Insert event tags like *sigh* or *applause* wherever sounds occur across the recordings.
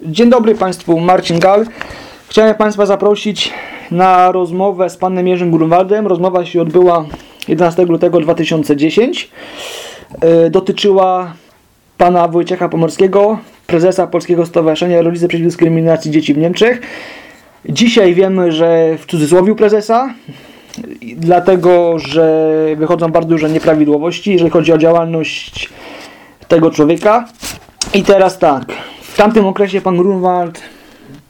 Dzień dobry Państwu, Marcin Gal. Chciałem Państwa zaprosić na rozmowę z Panem Jerzym Grunwaldem. Rozmowa się odbyła 11 lutego 2010. E, Dotyczyła Pana Wojciecha Pomorskiego, prezesa Polskiego Stowarzyszenia Rodzice Przeciw Dyskryminacji Dzieci w Niemczech. Dzisiaj wiemy, że w cudzysłowie prezesa, dlatego że wychodzą bardzo duże nieprawidłowości, jeżeli chodzi o działalność tego człowieka. I teraz tak, w tamtym okresie pan Grunwald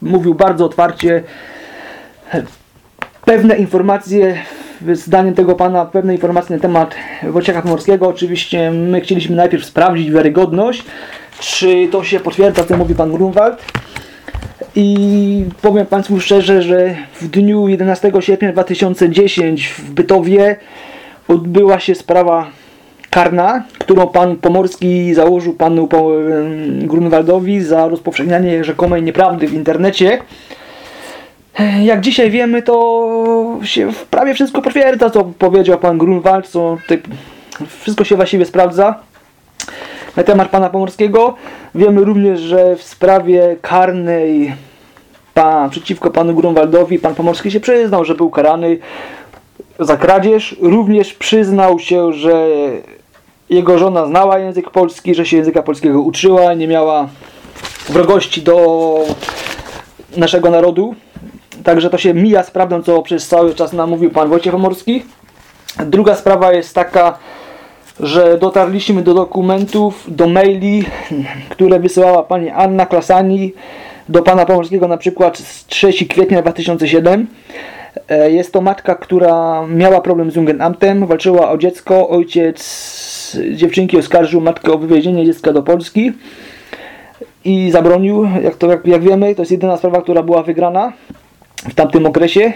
mówił bardzo otwarcie pewne informacje, zdaniem tego pana, pewne informacje na temat Wojciecha Pomorskiego. Oczywiście my chcieliśmy najpierw sprawdzić wiarygodność, czy to się potwierdza, co mówi pan Grunwald. I powiem Państwu szczerze, że w dniu 11 sierpnia 2010 w Bytowie odbyła się sprawa karna, którą pan Pomorski założył panu Grunwaldowi za rozpowszechnianie rzekomej nieprawdy w internecie. E, Jak dzisiaj wiemy, to się prawie wszystko potwierdza, co powiedział pan Grunwald, co tutaj wszystko się właściwie sprawdza na temat pana Pomorskiego. Wiemy również, że w sprawie karnej pan, przeciwko panu Grunwaldowi pan Pomorski się przyznał, że był karany za kradzież. Również przyznał się, że jego żona znała język polski, że się języka polskiego uczyła, nie miała wrogości do naszego narodu. Także to się mija z prawdą, co przez cały czas nam mówił pan Wojciech Pomorski. Druga sprawa jest taka, że dotarliśmy do dokumentów, do maili, które wysyłała pani Anna Klasani do pana Pomorskiego na przykład z 3 kwietnia 2007. E, Jest to matka, która miała problem z Jungendamtem, walczyła o dziecko. Ojciec dziewczynki oskarżył matkę o wywiezienie dziecka do Polski i zabronił, jak, to, jak, jak wiemy, to jest jedyna sprawa, która była wygrana w tamtym okresie.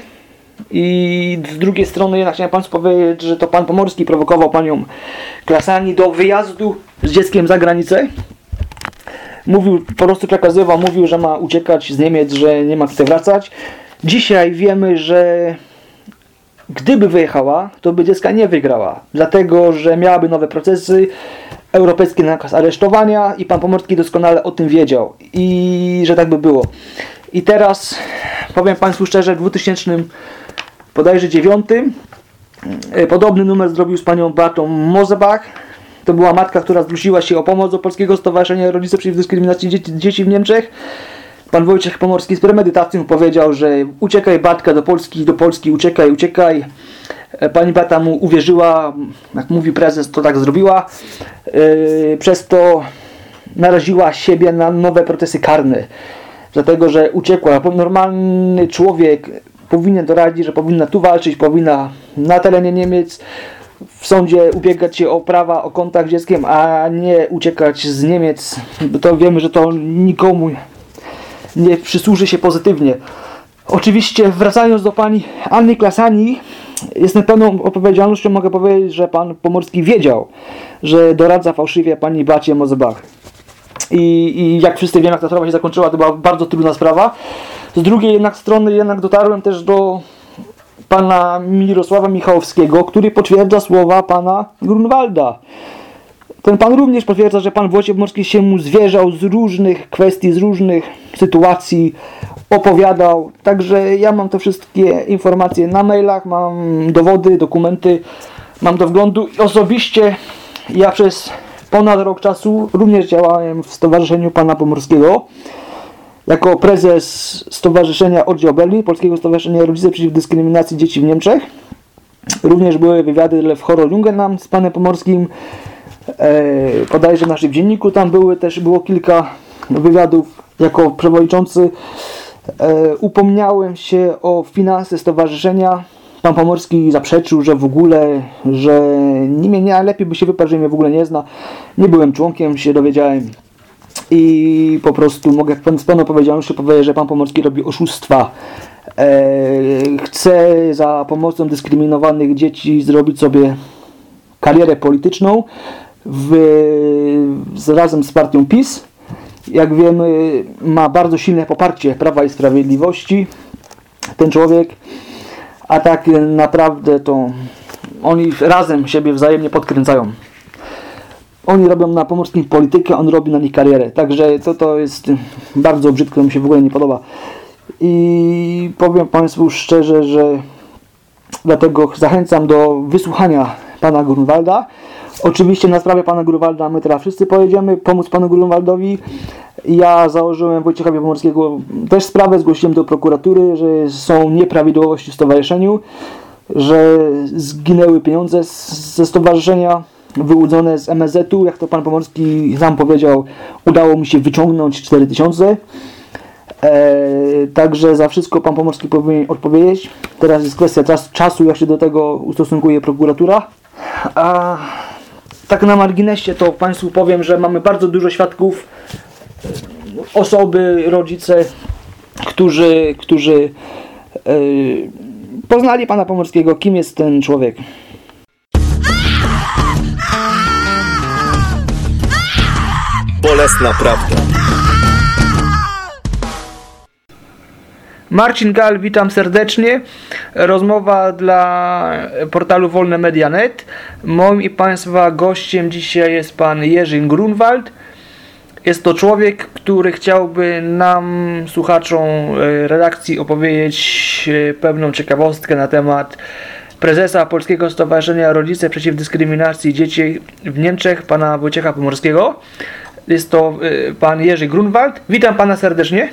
I z drugiej strony jednak chciałem Państwu powiedzieć, że to Pan Pomorski prowokował Panią Klasani do wyjazdu z dzieckiem za granicę. Mówił, po prostu przekazywał, mówił, że ma uciekać z Niemiec, że nie ma chce wracać. Dzisiaj wiemy, że gdyby wyjechała, to by dziecka nie wygrała, dlatego że miałaby nowe procesy, europejski nakaz aresztowania i pan Pomorski doskonale o tym wiedział i że tak by było. I teraz powiem Państwu szczerze, w 2000 bodajże 9 e, podobny numer zrobił z panią Beatą Mozebach. To była matka, która zwróciła się o pomoc do Polskiego Stowarzyszenia Rodzice Przeciw Dyskryminacji Dzieci w Niemczech. Pan Wojciech Pomorski z premedytacją powiedział, że uciekaj Batka do Polski, do Polski, uciekaj, uciekaj. E, Pani Bata mu uwierzyła, jak mówi prezes, to tak zrobiła. Yy, Przez to naraziła siebie na nowe procesy karne. Dlatego, że uciekła. Normalny człowiek powinien doradzić, że powinna tu walczyć, powinna na terenie Niemiec w sądzie ubiegać się o prawa, o kontakt z dzieckiem, a nie uciekać z Niemiec. To wiemy, że to nikomu nie przysłuży się pozytywnie. Oczywiście wracając do pani Anny Klasani, jestem pełną odpowiedzialnością, mogę powiedzieć, że pan Pomorski wiedział, że doradza fałszywie pani Bacie Mozebach. I, I jak wszyscy wiemy, jak ta sprawa się zakończyła, to była bardzo trudna sprawa. Z drugiej jednak strony jednak dotarłem też do pana Mirosława Michałowskiego, który potwierdza słowa pana Grunwalda. Ten pan również potwierdza, że pan Wojciech Pomorski się mu zwierzał z różnych kwestii, z różnych sytuacji, opowiadał. Także ja mam te wszystkie informacje na mailach, mam dowody, dokumenty, mam do wglądu. I osobiście ja przez ponad rok czasu również działałem w Stowarzyszeniu Pana Pomorskiego jako prezes Stowarzyszenia Oddział Berlin, Polskiego Stowarzyszenia Rodzice Przeciw Dyskryminacji Dzieci w Niemczech. Również były wywiady w Horror Jungenam z Panem Pomorskim. E, bodajże w naszym dzienniku tam były też było kilka wywiadów jako przewodniczący. E, upomniałem się o finanse stowarzyszenia. Pan Pomorski zaprzeczył, że w ogóle, że nie, mnie nie lepiej by się wyparł, że mnie w ogóle nie zna. Nie byłem członkiem, się dowiedziałem i po prostu mogę z pełną odpowiedzialnością powiedzieć, że pan Pomorski robi oszustwa. E, chce za pomocą dyskryminowanych dzieci zrobić sobie karierę polityczną w, z, razem z partią PiS. Jak wiemy, ma bardzo silne poparcie Prawa i Sprawiedliwości ten człowiek, a tak naprawdę to oni razem siebie wzajemnie podkręcają. Oni robią na pomorskim politykę, on robi na nich karierę. Także to, to jest bardzo brzydko, mi się w ogóle nie podoba. I powiem Państwu szczerze, że dlatego zachęcam do wysłuchania Pana Grunwalda. Oczywiście na sprawę Pana Grunwalda my teraz wszyscy pojedziemy pomóc Panu Grunwaldowi. Ja założyłem Wojciecha Pomorskiego też sprawę, zgłosiłem do prokuratury, że są nieprawidłowości w stowarzyszeniu, że zginęły pieniądze ze stowarzyszenia wyłudzone z MSZ-u. Jak to Pan Pomorski sam powiedział, udało mi się wyciągnąć 4000. E, także za wszystko Pan Pomorski powinien odpowiedzieć. Teraz jest kwestia czas, czasu, jak się do tego ustosunkuje prokuratura. A tak na marginesie to Państwu powiem, że mamy bardzo dużo świadków, e, osoby, rodzice, którzy, którzy e, poznali Pana Pomorskiego, kim jest ten człowiek. Bolesna prawda. Marcin Gal, witam serdecznie. Rozmowa dla portalu Wolne Media.net. Moim i Państwa gościem dzisiaj jest Pan Jerzy Grunwald. Jest to człowiek, który chciałby nam, słuchaczom e, redakcji, opowiedzieć e, pewną ciekawostkę na temat prezesa Polskiego Stowarzyszenia Rodzice Przeciw Dyskryminacji Dzieci w Niemczech, pana Wojciecha Pomorskiego. Jest to e, pan Jerzy Grunwald. Witam pana serdecznie.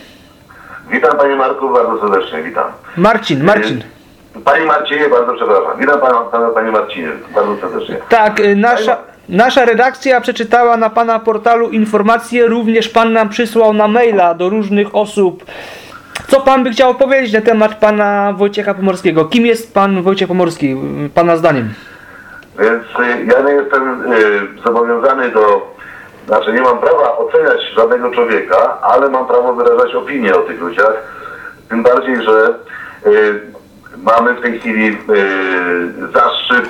Witam Panie Marku, bardzo serdecznie, witam. Marcin, Marcin. Panie Marcinie, bardzo przepraszam. Witam Pana, pana Panie Marcinie, bardzo serdecznie. Tak, y, nasza, nasza redakcja przeczytała na Pana portalu informacje, również Pan nam przysłał na maila do różnych osób. Co Pan by chciał powiedzieć na temat Pana Wojciecha Pomorskiego? Kim jest Pan Wojciech Pomorski, y, Pana zdaniem? Więc y, ja nie jestem y, zobowiązany do, znaczy nie mam prawa oceniać żadnego człowieka, ale mam prawo wyrażać opinię o tych ludziach. Tym bardziej, że y, mamy w tej chwili y, zaszczyt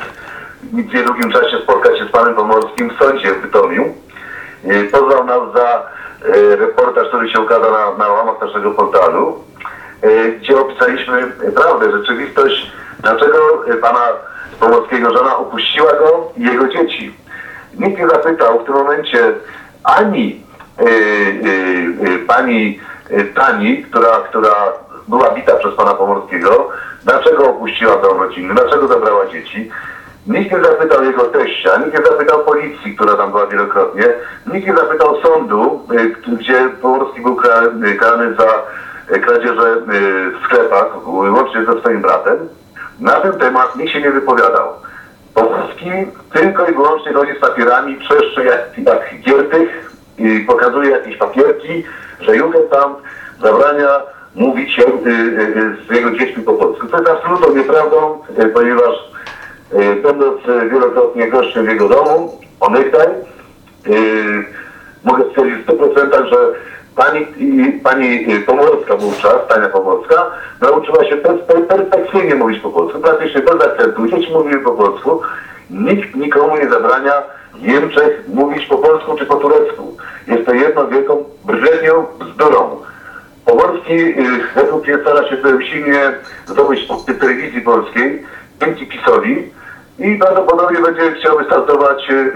w niedługim czasie spotkać się z Panem Pomorskim w sądzie w Bytomiu. Y, Pozwał nas za y, reportaż, który się ukazał na, na łamach naszego portalu, y, gdzie opisaliśmy prawdę, rzeczywistość, dlaczego Pana Pomorskiego żona opuściła go i jego dzieci. Nikt nie zapytał w tym momencie ani y, y, y, pani Tani, która, która była bita przez pana Pomorskiego, dlaczego opuściła dom rodzinny, dlaczego zabrała dzieci. Nikt nie zapytał jego teścia, nikt nie zapytał policji, która tam była wielokrotnie, nikt nie zapytał sądu, gdzie Pomorski był karany za kradzieże w sklepach, łącznie ze swoim bratem. Na ten temat nikt się nie wypowiadał. Pomorski tylko i wyłącznie chodzi z papierami, trzeszczy jak, jak giertych i pokazuje jakieś papierki, że Jugendamt zabrania mówić się, y, y, z jego dziećmi po polsku. To jest absolutną nieprawdą, y, ponieważ y, będąc y, wielokrotnie gościem w jego domu, onegdaj, y, mogę stwierdzić w 100%, że pani, pani y, Pomorska wówczas, Tania Pomorska, nauczyła się per, per, perfekcyjnie mówić po polsku, praktycznie bez akcentu. Dzieci mówiły po polsku. Nikt nikomu nie zabrania w Niemczech mówić po polsku czy po turecku. Jest to jedną wielką brzemią, bzdurą. Pomorski y, według mnie stara się silnie zdobyć punkty telewizji polskiej dzięki PiSowi i prawdopodobnie będzie chciał wystartować y,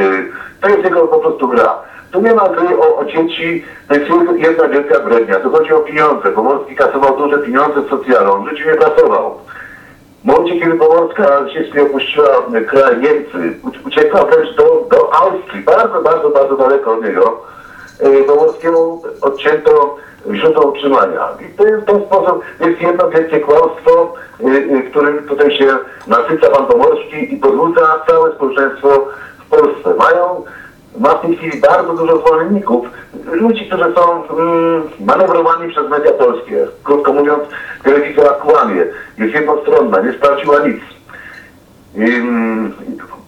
y. To jest jego po prostu gra. Tu nie ma gry o, o dzieci, to jest jedna wielka brednia. Tu chodzi o pieniądze. Pomorski kasował duże pieniądze z socjalą. On w życiu nie pracował. W momencie, kiedy Pomorska się opuściła kraj Niemcy, ucie- uciekła wręcz do, do Austrii, bardzo, bardzo, bardzo daleko od niego, e, Pomorskiemu odcięto źródło utrzymania. I to jest w ten sposób, jest jedno wielkie kłamstwo, e, e, którym tutaj się nasyca pan Pomorski i podrzuca całe społeczeństwo w Polsce. Mają ma w tej chwili bardzo dużo zwolenników, ludzi, którzy są mm, manewrowani przez media polskie. Krótko mówiąc, telewizja kłamie, jest jednostronna, nie sprawdziła nic. Ym,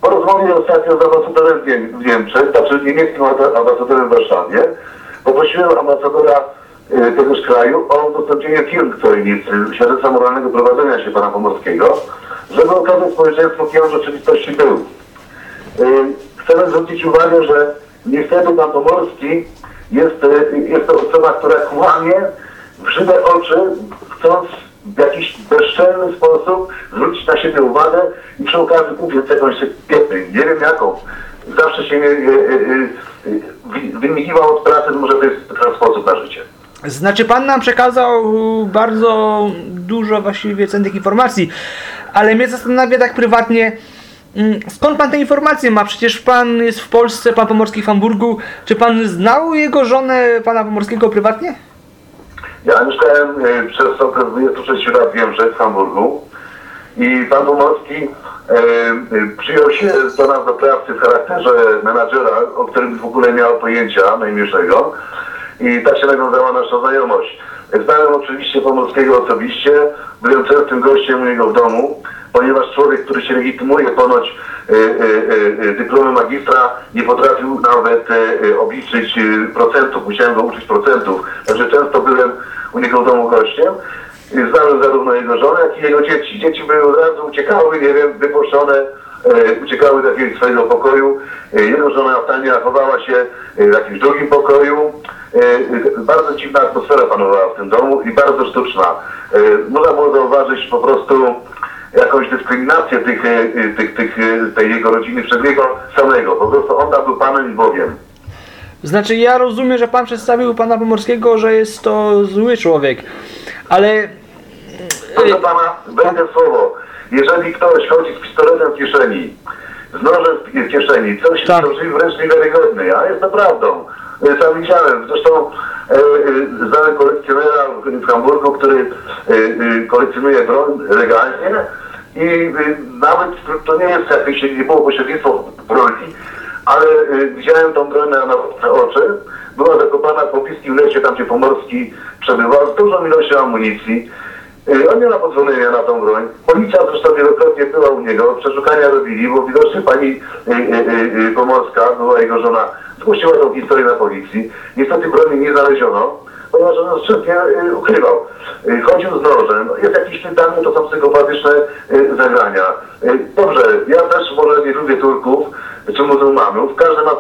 Po rozmowie ostatnio z ambasadorem w, Niem- w Niemczech, znaczy niemieckim amba- ambasadorem w Warszawie, poprosiłem ambasadora y, tegoż kraju o udostępnienie film tajemnicy świadectwa moralnego prowadzenia się pana Pomorskiego, żeby okazać społeczeństwu, kim on rzeczywistości był. Y, Chcemy zwrócić uwagę, że niestety pan Pomorski jest, y, jest to osoba, która kłamie w żywe oczy, chcąc w jakiś bezczelny sposób zwrócić na siebie uwagę i przy okazji kupić jakąś piety, nie wiem jaką. Zawsze się e, e, e, wy- wymigiwał od pracy, może to jest ten sposób na życie. Znaczy pan nam przekazał bardzo dużo właściwie cennych informacji, ale mnie zastanawia tak prywatnie, mm, skąd pan te informacje ma? Przecież pan jest w Polsce, pan Pomorski w Hamburgu. Czy pan znał jego żonę, pana Pomorskiego prywatnie? Ja mieszkałem e, przez okres 26 lat w Niemczech, w Hamburgu. I pan Pomorski e, e, przyjął się do nas do pracy w charakterze menadżera, o którym w ogóle nie miał pojęcia najmniejszego i tak się nawiązała nasza znajomość. Znałem oczywiście Pomorskiego osobiście, byłem częstym gościem u niego w domu, ponieważ człowiek, który się legitymuje ponoć e, e, e, dyplomem magistra, nie potrafił nawet obliczyć procentów, musiałem go uczyć procentów, także często byłem u niego w domu gościem. Znałem zarówno jego żonę, jak i jego dzieci. Dzieci były od razu uciekały, nie wiem, wypuszczone, e, uciekały do jakiegoś swojego pokoju. E, jego żona Tania chowała się e, w jakimś drugim pokoju. Bardzo dziwna atmosfera panowała w tym domu i bardzo sztuczna. Można było zauważyć po prostu jakąś dyskryminację tych, tych, tych, tej jego rodziny przez niego samego. Po prostu on tam był Panem i Bogiem. Znaczy ja rozumiem, że pan przedstawił pana Pomorskiego, że jest to zły człowiek, ale... Proszę pana, w słowo. Jeżeli ktoś chodzi z pistoletem w kieszeni, z nożem w kieszeni, coś Tak. co wręcz niewiarygodny, a jest to prawdą. E, Sam widziałem, zresztą e, e, znałem kolekcjonera w, w Hamburgu, który e, e, kolekcjonuje broń legalnie i e, nawet to nie jest jakieś, nie było pośrednictwo broni, ale e, widziałem tą broń na, na oczy. Była zakopana w pobliskim lesie, tam gdzie Pomorski przebywał, z dużą ilością amunicji. Y, On nie ma pozwolenia na tą broń. Policja zresztą wielokrotnie była u niego, przeszukania robili, bo widocznie pani y, y, Pomorska, była jego żona, zgłosiła tą historię na policji. Niestety broni nie znaleziono, ponieważ on skrzętnie y, ukrywał. Chodził z nożem, jest jakiś mnie to są psychopatyczne zagrania. Dobrze, ja też może nie lubię Turków czy muzułmanów, każdy ma,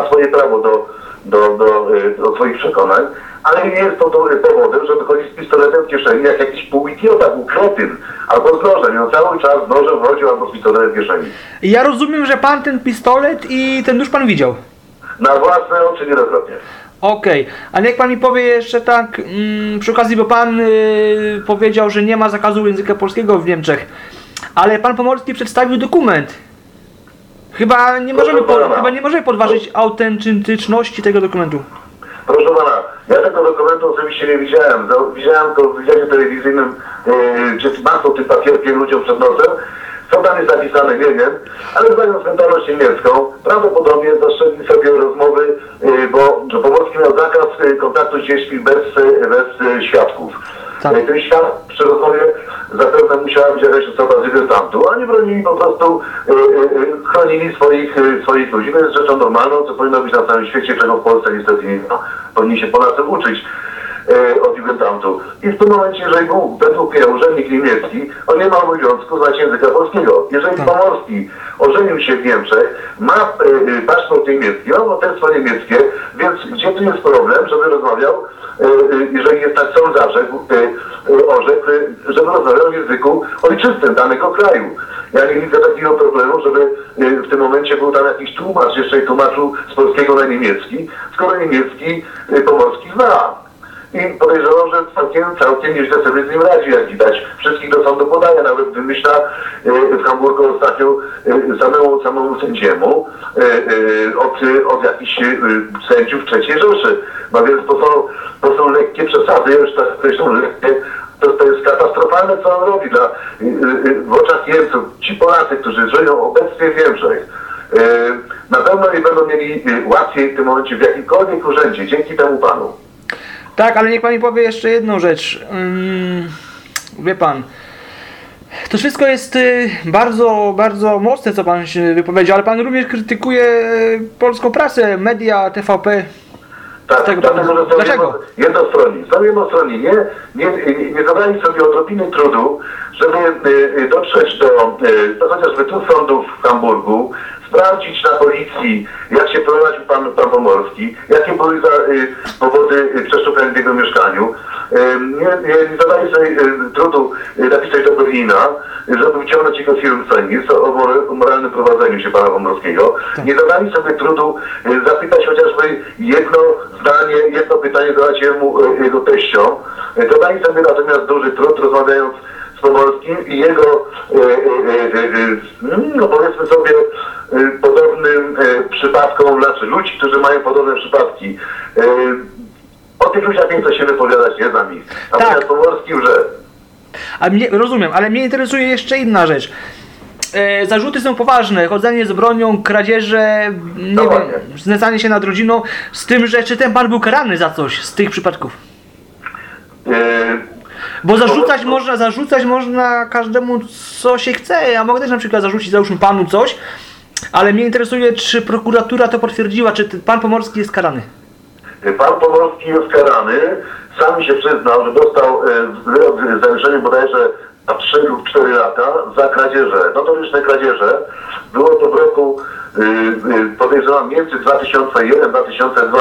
ma swoje prawo do, do, do, do swoich przekonań, ale nie jest to powodem, żeby chodzić z pistoletem w kieszeni jak jakiś półidiota, był kretyn, albo z nożem. I on cały czas z nożem chodził albo z pistoletem w kieszeni. Ja rozumiem, że pan ten pistolet i ten nóż pan widział. Na własne oczy niejednokrotnie. Okej, a niech pan mi powie jeszcze tak, mm, przy okazji, bo pan y, powiedział, że nie ma zakazu języka polskiego w Niemczech, ale pan Pomorski przedstawił dokument. Chyba nie możemy, po, pana. chyba nie możemy podważyć autentyczności tego dokumentu. Proszę pana, ja tego dokumentu osobiście nie widziałem. Widziałem go w wywiadzie telewizyjnym, yy, gdzie masą tym papierkiem ludziom przed nosem. Co tam jest napisane, nie wiem, ale znając mentalność niemiecką, prawdopodobnie zaszczędzi sobie rozmowy, yy, bo Pomorski miał zakaz yy, kontaktu z dziećmi bez, bez świadków. Tak. Yy, Ten świat przy rozmowie zapewne musiała być jakaś osoba z jego tamtu. Oni bronili po prostu, yy, chronili swoich, swoich ludzi. To jest rzeczą normalną, co powinno być na całym świecie, czego w Polsce niestety nie ma. Powinni się Polacy uczyć e, od Jugendamtu. I w tym momencie, jeżeli był według mnie urzędnik niemiecki, on nie ma obowiązku znać języka polskiego. Jeżeli Tak. Pomorski ożenił się w Niemczech, ma e, e, paszport niemiecki, ma obywatelstwo niemieckie, więc gdzie tu jest problem, żeby rozmawiał, e, e, jeżeli jest tak sąd zarzekł, e, e, orzekł, e, żeby rozmawiał w języku ojczystym danego kraju. Ja nie widzę takiego problemu, żeby e, w tym momencie był tam jakiś tłumacz, jeszcze tłumaczył z polskiego na niemiecki, skoro niemiecki e, Pomorski zna. I podejrzewam, że całkiem, całkiem nieźle sobie z nim radzi, jak widać. Wszystkich do sądu podaje, nawet wymyśla e, w Hamburgu ostatnio e, samemu, samemu sędziemu e, od, od jakichś sędziów trzeciej Rzeszy. No więc to są, to są lekkie przesady, już tak lekkie. To, to jest katastrofalne, co on robi dla, w oczach Niemców. Ci Polacy, którzy żyją obecnie w Niemczech, na pewno nie będą mieli łatwiej w tym momencie w jakimkolwiek urzędzie, dzięki temu panu. Tak, ale niech pan mi powie jeszcze jedną rzecz. Ym, wie pan, to wszystko jest y, bardzo, bardzo mocne, co pan się wypowiedział, ale pan również krytykuje y, polską prasę, media, TVP. Tak, Tego dlatego, że są Dlaczego? jedno, jednostronni. Są jednostronni. Nie, nie, nie, nie zadali sobie odrobiny trudu, żeby y, y, dotrzeć do, y, do chociażby tu sądów w Hamburgu, sprawdzić na policji, jak się prowadził pan, pan Pomorski, jakie były za, y, powody y, przeszukania w jego mieszkaniu. Y, nie, nie, zadali sobie y, trudu y, napisać do Berlina, żeby wyciągnąć jego firmę jest o, o moralnym prowadzeniu się pana Pomorskiego. Nie zadali sobie trudu y, zapytać chociażby jedno zdanie, jedno pytanie zadać jemu, y, jego teściom. Y, Zadali sobie natomiast duży trud, rozmawiając z Pomorskim i jego, e, e, e, e, no powiedzmy sobie, podobnym e, przypadkom, znaczy ludzi, którzy mają podobne przypadki. E, o tych ludziach nie chce się wypowiadać, nie znam ich. Natomiast Tak. Pomorski że A mnie, rozumiem, ale mnie interesuje jeszcze inna rzecz. E, zarzuty są poważne, chodzenie z bronią, kradzieże, nie Dokładnie. wiem, znęcanie się nad rodziną, z tym, że czy ten pan był karany za coś z tych przypadków? e, Bo zarzucać można, zarzucać można każdemu co się chce. Ja mogę też na przykład zarzucić załóżmy panu coś, ale mnie interesuje, czy prokuratura to potwierdziła, czy pan Pomorski jest karany. Pan Pomorski jest karany. Sam się przyznał, że dostał e, wyrok z bodajże na 3 lub 4 lata za kradzieże, notoryczne kradzieże. Było to w roku, y, y, podejrzewam, między 2001-2002.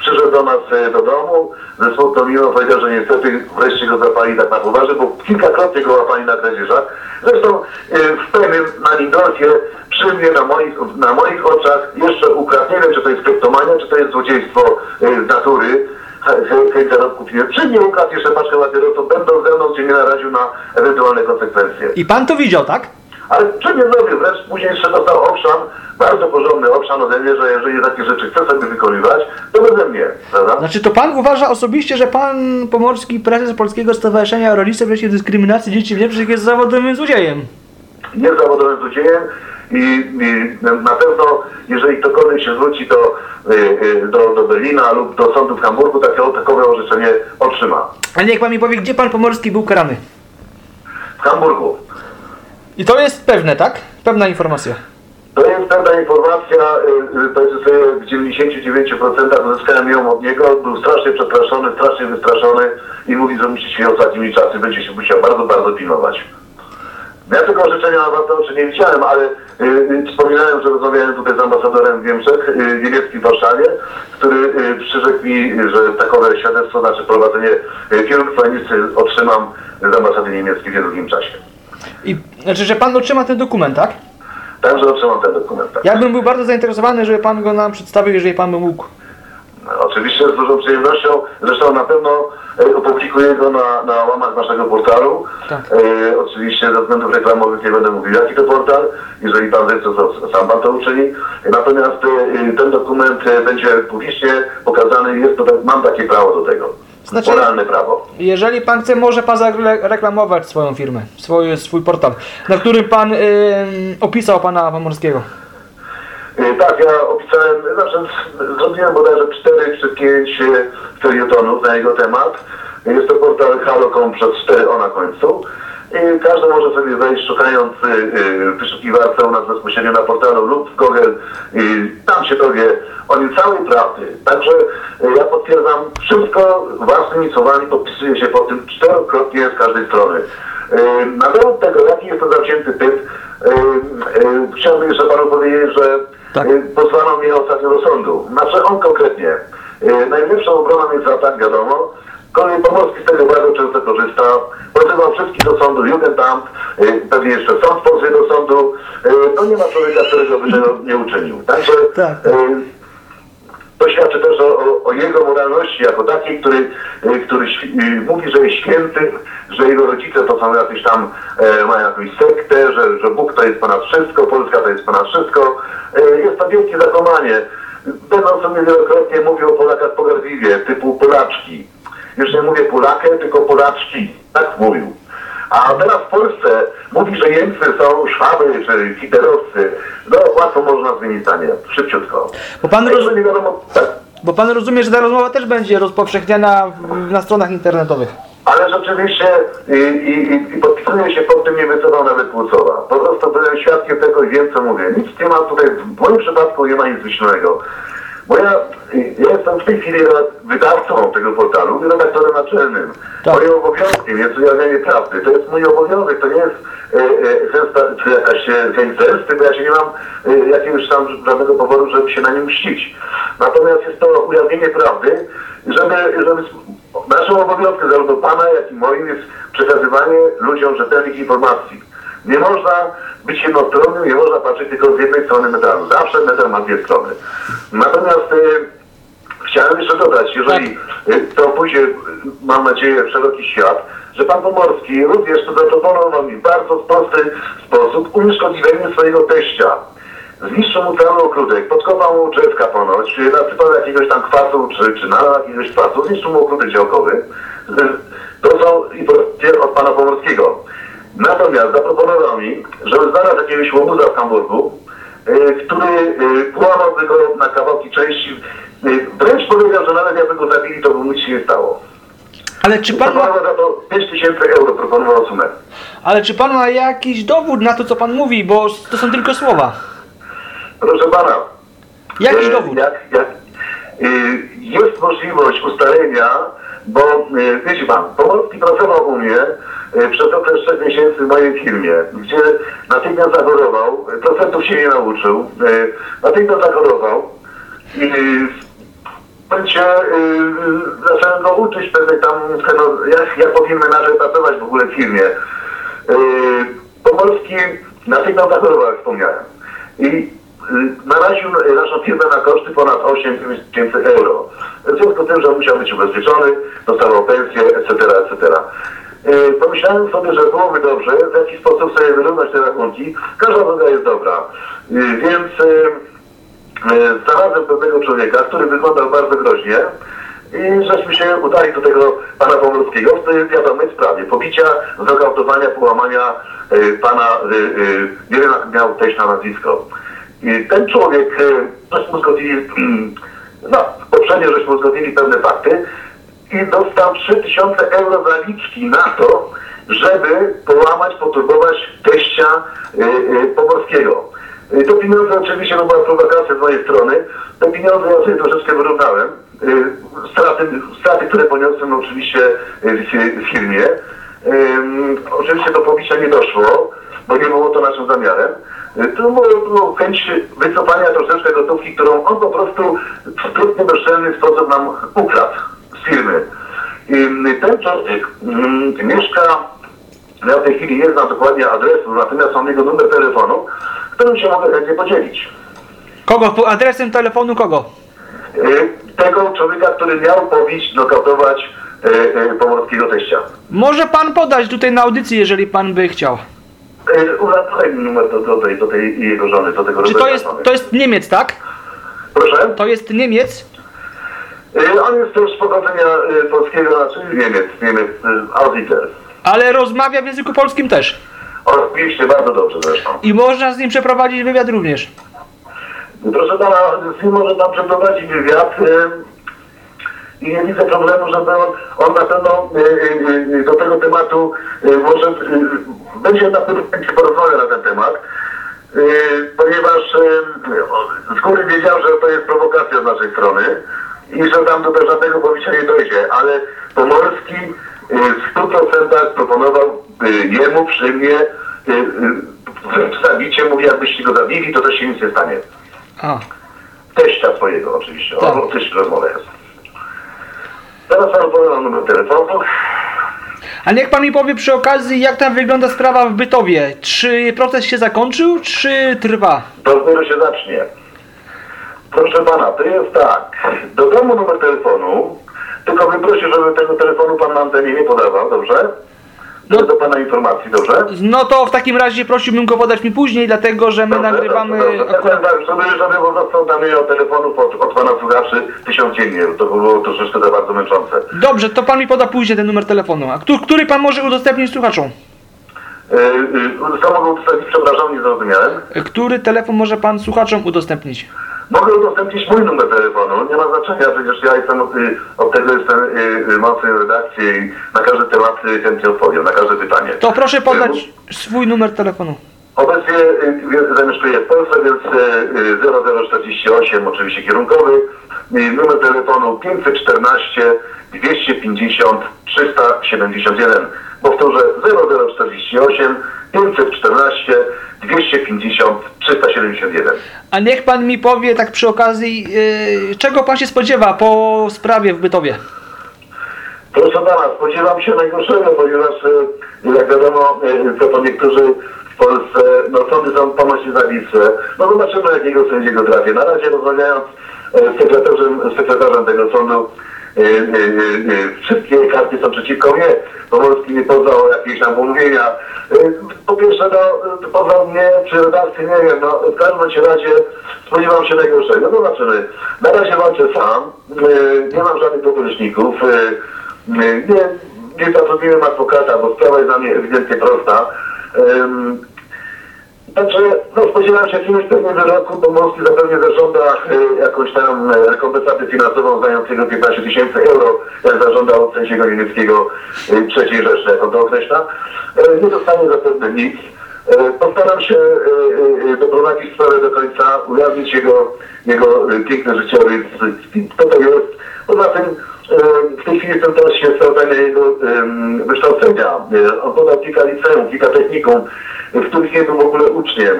Przyszedł do nas e, do domu, ze smutną miną powiedział, że niestety wreszcie go zapali tak na poważnie, bo kilkakrotnie go łapali na kradzieżach. Zresztą e, w pewnym na Lindorfie przy mnie na moich, na moich oczach jeszcze ukradł. Nie wiem, czy to jest kleptomania, czy to jest złodziejstwo e, z natury. Chęć zarobków nie. Czy nie ukradł jeszcze paczkę papierosów, będą ze mną, czy nie naraził na ewentualne konsekwencje. I pan to widział, tak? Ale nie zrobił? Wręcz później jeszcze dostał obszan, bardzo porządny obszan ode mnie, że jeżeli takie rzeczy chce sobie wykonywać, to beze mnie, prawda? Znaczy to pan uważa osobiście, że pan Pomorski, prezes Polskiego Stowarzyszenia Rolnictwa przeciw Dyskryminacji Dzieci w Niemczech jest zawodowym złodziejem? jest zawodowym złodziejem i, i na pewno, jeżeli ktokolwiek się zwróci do, y, y, do, do Berlina lub do sądu w Hamburgu, takie, takowe orzeczenie otrzyma. A niech pan mi powie, gdzie pan Pomorski był karany? W Hamburgu. I to jest pewne, tak? Pewna informacja. To jest pewna informacja, y, powiedzmy sobie w 99% uzyskałem ją od niego, był strasznie przestraszony, strasznie wystraszony i mówi, że musi się ostatnimi czasy będzie się musiał bardzo, bardzo pilnować. Ja tego orzeczenia na własne oczy nie widziałem, ale y, y, wspominałem, że rozmawiałem tutaj z ambasadorem w Niemczech, y, niemieckim w Warszawie, który y, przyrzekł mi, że takowe świadectwo, znaczy prowadzenie y, chwalnicy otrzymam z ambasady niemieckiej w niedługim czasie. I znaczy, że pan otrzyma ten dokument, tak? Także otrzymam ten dokument. tak. Ja bym był bardzo zainteresowany, żeby pan go nam przedstawił, jeżeli pan by mógł. Oczywiście z dużą przyjemnością. Zresztą na pewno e, opublikuję go na, na łamach naszego portalu. Tak. E, oczywiście ze względów reklamowych nie będę mówił jaki to portal. Jeżeli pan zechce, to sam pan to uczyni. Natomiast e, ten dokument e, będzie publicznie pokazany. Jest to, mam takie prawo do tego. Znaczy- Moralne prawo. Jeżeli pan chce, może pan zareklamować swoją firmę, swój, swój portal, na którym pan ym, opisał pana Pomorskiego. E, Tak, ja opisałem, znaczy zrobiłem bodajże 4 czy 5 felietonów na jego temat. Jest to portal halo.com przez 4 o na końcu. Każdy może sobie wejść szukając y, y, w wyszukiwarce u nas bezpośrednio na portalu lub w Google i tam się dowie o nim całej prawdy. Także y, ja potwierdzam wszystko własnymi słowami, podpisuję się po tym czterokrotnie z każdej strony. Na temat tego, jaki jest to zawzięty typ, chciałbym jeszcze panu powiedzieć, że Tak. posłano mnie ostatnio do sądu. Znaczy on konkretnie. Najlepszą obroną jest atak, wiadomo. Kolej Pomorski z tego bardzo często korzysta. Pozywam wszystkich do sądu, Jugendamt, y, pewnie jeszcze sąd pozwie do sądu. Y, No nie ma człowieka, którego by tego nie uczynił. Także Tak, tak. y, to świadczy też o, o, jego moralności jako takiej, który, który mówi, że jest święty, że jego rodzice to są jakiś tam, e, mają jakąś sektę, że, że Bóg to jest ponad wszystko, Polska to jest ponad wszystko. E, jest to wielkie zakłamanie. Będąc sobie wielokrotnie mówił o Polakach pogardliwie, typu Polaczki. Już nie mówię Polakę, tylko Polaczki. Tak mówił. A teraz w Polsce mówi, że Niemcy są szwaby czy hitlerowcy. No łatwo można zmienić zdanie, szybciutko. Bo pan roz- nie wiadomo, tak. Bo pan rozumie, że ta rozmowa też będzie rozpowszechniana na stronach internetowych. Ale rzeczywiście i, i, i- podpisuję się pod tym, nie wycofał nawet Płucowa. Po prostu byłem świadkiem tego i wiem, co mówię. Nic nie ma tutaj, w moim przypadku nie ma nic wyśmiałego. Bo ja, ja jestem w tej chwili wydawcą tego portalu i redaktorem naczelnym. Tak. Moim obowiązkiem jest ujawnianie prawdy. To jest mój obowiązek, to nie jest e, e, zemsta, czy jakaś e, chęć zemsty, bo ja się nie mam e, jakiegoś tam żadnego powodu, żeby się na nim mścić. Natomiast jest to ujawnienie prawdy, żeby, żeby naszym obowiązkiem zarówno pana, jak i moim jest przekazywanie ludziom rzetelnych informacji. Nie można być jednostronnym, nie można patrzeć tylko z jednej strony metalu. Zawsze metal ma dwie strony. Natomiast e, chciałem jeszcze dodać, jeżeli e, to pójdzie, e, mam nadzieję, w szeroki świat, że pan Pomorski również to zaproponował mi w bardzo prosty sposób unieszkodliwienie swojego teścia. Zniszczył mu cały ogródek, podkopał mu drzewka ponoć, nasypał jakiegoś tam kwasu, czy, czy nalał jakiegoś kwasu, zniszczył mu ogródek działkowy. To są informacje od pana Pomorskiego. Natomiast zaproponował mi, żeby znalazł jakiegoś łobuza w Hamburgu, y, który y, połamałby go na kawałki części. Y, wręcz powiedział, że nawet jakby go zabili, to by nic się nie stało. Ale czy pan ma, za to 5 tysięcy euro, proponował sumę. ale czy pan ma jakiś dowód na to, co pan mówi, bo to są tylko słowa. Proszę pana, Jakiś e, dowód? Jak, jak, jest możliwość ustalenia, bo wiecie pan, Pomorski pracował u mnie przez okres 3 miesięcy w mojej firmie, gdzie natychmiast zachorował, y, procentów się nie nauczył, y, natychmiast zachorował i momencie y, zacząłem go uczyć pewnej tam, jak, jak powinien menadżer pracować w ogóle w firmie. Yy, Pomorski natychmiast zachorował, jak wspomniałem. I y, naraził naszą firmę na koszty ponad 8 tysięcy euro. W związku z tym, że musiał być ubezpieczony, dostawał pensję, etc., etc. Yy, Pomyślałem sobie, że byłoby dobrze w jakiś sposób sobie wyrównać te rachunki. Każda droga jest dobra. Yy, Więc E, znalazłem pewnego człowieka, który wyglądał bardzo groźnie i żeśmy się udali do tego pana Pomorskiego w wiadomej sprawie. Pobicia, znokautowania, połamania e, pana, e, e, nie wiem jak miał też na nazwisko. Ten człowiek, e, żeśmy uzgodnili, *clears throat* no poprzednio żeśmy uzgodnili pewne fakty i dostał 3000 euro zaliczki na to, żeby połamać, poturbować teścia e, e, Pomorskiego. Y, To pieniądze oczywiście to była prowokacja z mojej strony. Te pieniądze ja sobie troszeczkę wyrównałem. Y, Straty, straty które poniosłem oczywiście y, w w firmie. Oczywiście do pobicia nie doszło, bo nie było to naszym zamiarem. Y, To było, chęć wycofania troszeczkę gotówki, którą on po prostu w sprytny, bezczelny sposób nam ukradł firmy. Ten człowiek ym, mieszka ja w tej chwili nie znam dokładnie adresu, natomiast mam jego numer telefonu, którym się mogę chętnie podzielić. Kogo? Adresem telefonu kogo? Tego człowieka, który miał pobić, nokautować y, y, pomorskiego teścia. Może pan podać tutaj na audycji, jeżeli pan by chciał. Ula, podaj mi numer do, do, tej, do tej jego żony, do tego Czy to jest, to jest Niemiec, tak? Proszę? To jest Niemiec? Y, On jest też z pochodzenia y, polskiego, znaczy Niemiec, Niemiec, y, Auditor. Ale rozmawia w języku polskim też. Oczywiście, bardzo dobrze zresztą. I można z nim przeprowadzić wywiad również. Proszę pana, z nim może pan przeprowadzić wywiad i nie widzę problemu, żeby on, on na pewno do tego tematu może będzie na pewno porozmawiał na ten temat, ponieważ z góry wiedział, że to jest prowokacja z naszej strony i że tam do żadnego pobicia nie dojdzie, ale Pomorski y, w 100% proponował y, jemu przy mnie y, zabicie, mówi jakbyście go zabili, to też się nic nie stanie. A. Teścia swojego oczywiście, Tak. o, teściu rozmowa jest. Teraz panu podam numer telefonu. A niech pan mi powie przy okazji, jak tam wygląda sprawa w Bytowie. Czy proces się zakończył, czy trwa? Dopiero się zacznie. Proszę pana, to jest tak. Dodam mu numer telefonu, tylko bym prosił, żeby tego telefonu pan na antenie nie podawał, dobrze? No. Do pana informacji, dobrze? No to w takim razie prosiłbym go podać mi później, dlatego że my Dobrze, nagrywamy dobrze, dobrze. akurat... Tak, żeby, żeby bo został tam miał telefonów od, od pana słuchaczy tysiąc dziennie. To by było troszeczkę za bardzo męczące. Dobrze, to pan mi poda później ten numer telefonu. A który, który pan może udostępnić słuchaczom? Yy, yy? Przepraszam, nie zrozumiałem. Który telefon może pan słuchaczom udostępnić? Mogę udostępnić mój numer telefonu, nie ma znaczenia, przecież ja jestem od, y, od tego jestem y, y, mam swoją redakcję i na każdy temat chętnie odpowiem, na każde pytanie. To proszę podać swój numer telefonu. Obecnie y, więc zamieszkuję w Polsce, więc y, y, 0048 oczywiście kierunkowy, y, numer telefonu 514 250 371. Powtórzę 0048 514 250 371. A niech pan mi powie tak przy okazji, yy, czego pan się spodziewa po sprawie w Bytowie? Proszę pana, spodziewam się najgorszego, ponieważ jak wiadomo, e, to, niektórzy Polsce, no sądy są ponoć niezawisłe. No zobaczymy jakiego sędziego trafię. Na razie rozmawiając e, z sekretarzem, z sekretarzem tego sądu, e, e, wszystkie karty są przeciwko mnie. Pomorski nie poznał jakieś tam pomówienia. E, Po pierwsze, no, poza mnie przy redakcji nie wiem, no w każdym razie spodziewam się najgorszego. No zobaczymy. Na razie walczę sam, nie mam żadnych popleczników. e, nie, nie zatrudniłem adwokata, bo sprawa jest dla mnie ewidentnie prosta. Także no, spodziewam się jakiegoś pewnie wyroku, bo Morski zapewne zażąda e, jakąś tam rekompensatę finansową znającego 15 tysięcy euro, jak zażądał od sędziego niemieckiego e, trzeciej jak on to określa. E, nie dostanie zapewne nic. E, Postaram się e, doprowadzić sprawę do końca, ujawnić jego, jego piękny życiorys, kto to jest. Poza tym w tej chwili jestem teraz się sprawdzania jego wykształcenia. E, On podał kilka liceum, kilka technikum, w których nie był w ogóle uczniem.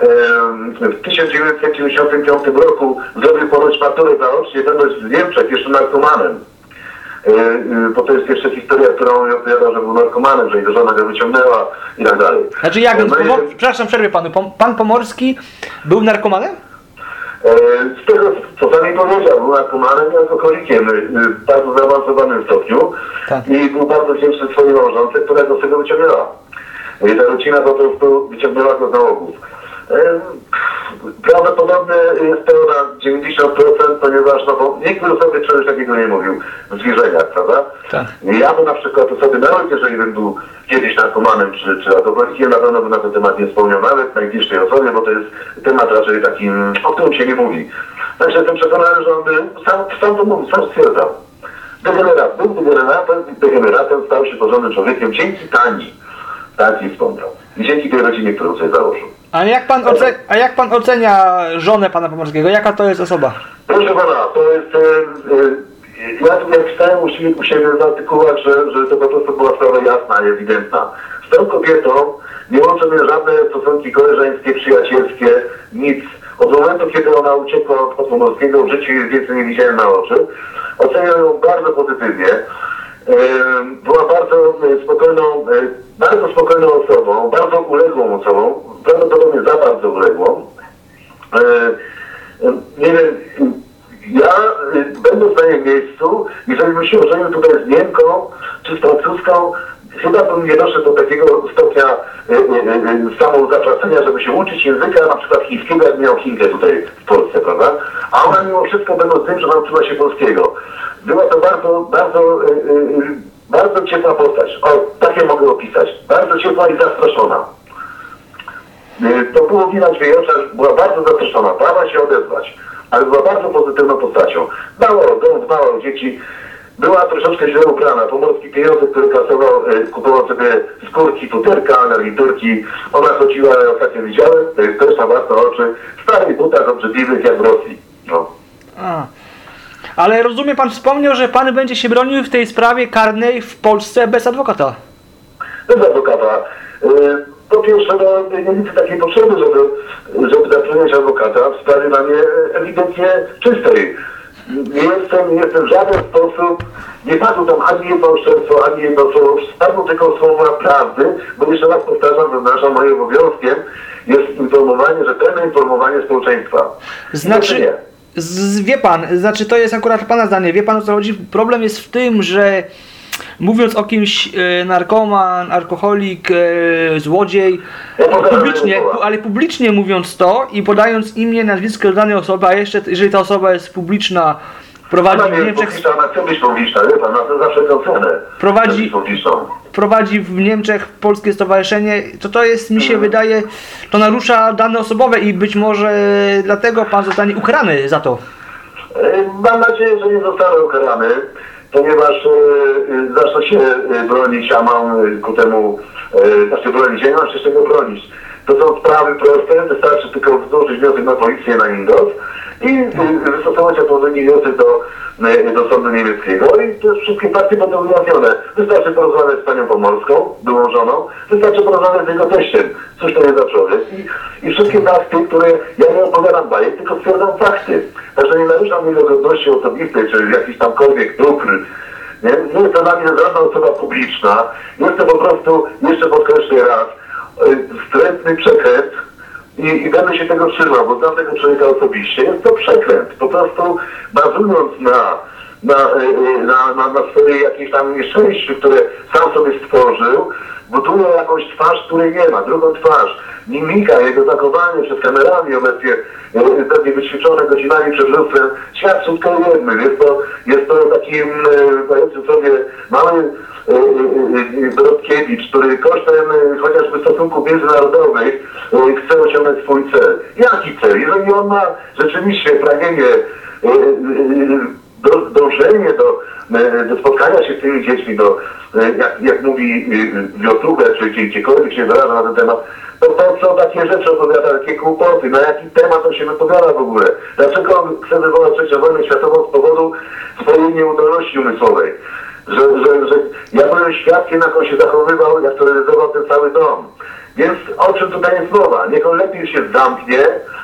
Em, W 1995 roku zrobił ponoć maturę zaocznie, będąc w Niemczech, jeszcze narkomanem. E, e, Bo to jest jeszcze historia, którą mi opowiadał, że był narkomanem, że jego żona go wyciągnęła i tak dalej. Znaczy jak, No i- pomo- przepraszam, przerwę panu, pan Pomorski był narkomanem? E, Z tego, co mi powiedział, był narkomanem i alkoholikiem e, w bardzo zaawansowanym stopniu Tak. i był bardzo wdzięczny swojej małżonce, która go z tego wyciągnęła. I ta rodzina po prostu wyciągnęła go z nałogów. Prawdopodobne jest to na 90%, ponieważ no, bo nikt by sobie czegoś takiego nie mówił w zwierzeniach, prawda? Tak. Ja bym na przykład sobie nawet jeżeli bym był kiedyś narkomanem czy, czy alkoholikiem, na pewno bym na ten temat nie wspomniał nawet najbliższej osobie, bo to jest temat raczej taki, mm, o którym się nie mówi. Także jestem przekonany, że on był, sam, sam to mówi, sam stwierdzał. Degenerat, był degeneratem, degeneratem, stał się porządnym człowiekiem dzięki Tani. Mi wspomniał. I dzięki tej rodzinie, którą sobie założył. A jak pan, oce- a jak pan ocenia żonę pana Pomorskiego? Jaka to jest osoba? Proszę pana, to jest. E, e, ja tu jak czytałem u siebie, u siebie w artykułach, że, że to po prostu była sprawa jasna ewidentna. Z tą kobietą nie łączą mnie żadne stosunki koleżeńskie, przyjacielskie, nic. Od momentu, kiedy ona uciekła od od Pomorskiego, w życiu jej więcej nie widziałem na oczy. Oceniam ją bardzo pozytywnie. Była bardzo e, spokojną, e, bardzo spokojną osobą, bardzo uległą osobą, prawdopodobnie za bardzo uległą. E, Nie wiem, ja będąc na jej miejscu, jeżeli bym się ożenił tutaj z Niemką czy z francuską, chyba bym nie doszedł do takiego stopnia samozatracenia, żeby się uczyć języka na przykład chińskiego, jak miał Chinkę tutaj w Polsce, prawda? A ona mimo wszystko będąc tym, że nauczyła się polskiego. Była to bardzo, bardzo, bardzo ciepła postać. O, tak mogę opisać. Bardzo ciepła i zastraszona. Y, To było widać w jej oczach, była bardzo zatroszona, bała się odezwać, ale była bardzo pozytywną postacią. Dbała o dom, dbała o dzieci, była troszeczkę źle ubrana. Pomorski pieniądze, które kasował, y, kupował sobie skórki, futerka, analiturki. Ona chodziła, jak ostatnio widziałem, to jest też na własne oczy, w starych butach obrzydliwych jak w Rosji. No. A. Ale rozumiem, pan wspomniał, że pan będzie się bronił w tej sprawie karnej w Polsce bez adwokata. bez adwokata. Y, Po pierwsze, no, nie widzę takiej potrzeby, żeby, żeby zatrudniać adwokata w sprawie dla mnie ewidentnie czystej. Nie jestem, nie jestem w żaden sposób, nie padło tam ani jedno oszczerstwo, ani jedno słowo, padło tylko słowa prawdy, bo jeszcze raz powtarzam, zaznaczam, moim obowiązkiem jest informowanie, rzetelne informowanie społeczeństwa. Znaczy, Nie. z, wie pan, znaczy to jest akurat pana zdanie. Wie pan o co chodzi? Problem jest w tym, że mówiąc o kimś e, narkoman, alkoholik, e, złodziej, publicznie, pu- ale publicznie mówiąc to i podając imię, nazwisko danej osoby, a jeszcze jeżeli ta osoba jest publiczna, prowadzi w Niemczech publiczna, ona chce być publiczna, wie pan, na to zawsze cenę. Prowadzi- prowadzi w Niemczech polskie stowarzyszenie, to to jest, mi się wydaje, to narusza dane osobowe i być może dlatego pan zostanie ukarany za to. E, Mam nadzieję, że nie zostanę ukarany, ponieważ e, e, zacznę się e, bronić, a mam e, ku temu, e, znaczy bronić, ja nie mam się z czego bronić. To są sprawy proste, wystarczy tylko złożyć wniosek na policję na Indos i y, wystosować odpowiedni wniosek do, do sądu niemieckiego i te wszystkie fakty będą ujawnione. Wystarczy porozmawiać z panią Pomorską, byłą żoną, wystarczy porozmawiać z jego teściem, cóż to jest za człowiek i, i wszystkie fakty, które ja nie opowiadam bajek, tylko stwierdzam fakty. Także nie naruszam jego godności osobistej, czy jakichś tamkolwiek dóbr, nie, nie jest to dla mnie żadna osoba publiczna. Jest to po prostu, jeszcze podkreślę raz, y, wstrętny przekręt i, i będę się tego trzymał, bo znam tego człowieka osobiście. Jest to przekręt. Po prostu bazując na, na, y, y, na, na, na swojej jakiejś tam nieszczęściu, które sam sobie stworzył, buduje jakąś twarz, której nie ma, drugą twarz. Mimika, jego zachowanie przed kamerami obecnie, e, pewnie wyćwiczone godzinami przed lustrem, świadczy tylko jednym. Jest to, jest to taki mm, dający sobie mały Brodkiewicz, który kosztem chociażby stosunków międzynarodowych chce osiągnąć swój cel. Jaki cel? Jeżeli on ma rzeczywiście pragnienie do, dążenie do, e, do spotkania się z tymi dziećmi, do, e, jak, jak mówi e, Wiotruchę, czy gdzie- gdziekolwiek się wyraża na ten temat, to po co takie rzeczy opowiada, takie kłopoty, na jaki temat on się wypowiada w ogóle? Dlaczego on chce wywołać trzecią wojnę światową z powodu swojej nieudolności umysłowej? Że, że, że ja byłem świadkiem, jak on się zachowywał, jak terroryzował ten cały dom. Więc o czym tutaj jest mowa? Niech on lepiej się zamknie,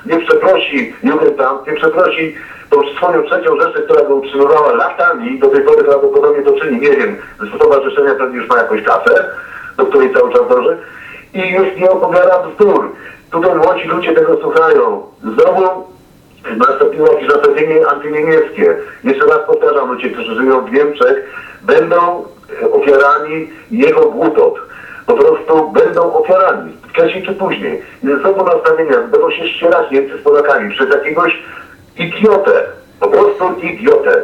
nie przeprosi Jugendamt, nie przeprosi tą swoją trzecią rzeszę, która go utrzymywała latami, do tej pory prawdopodobnie to czyni, nie wiem, ze stowarzyszenia pewnie już ma jakąś kasę, do której cały czas dąży i już nie opowiada bzdur. Tutaj młodzi ludzie tego słuchają. Znowu nastąpiło jakieś nastawienie antyniemieckie. Jeszcze raz powtarzam, ludzie, którzy żyją w Niemczech, będą e, ofiarami jego głupot. Po prostu będą ofiarami, wcześniej czy później. Znowu nastawienia, będą się ścierać Niemcy z Polakami przez jakiegoś idiotę. Po prostu idiotę.